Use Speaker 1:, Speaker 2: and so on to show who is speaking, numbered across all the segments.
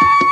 Speaker 1: Bye.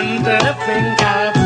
Speaker 1: Under a pink eye.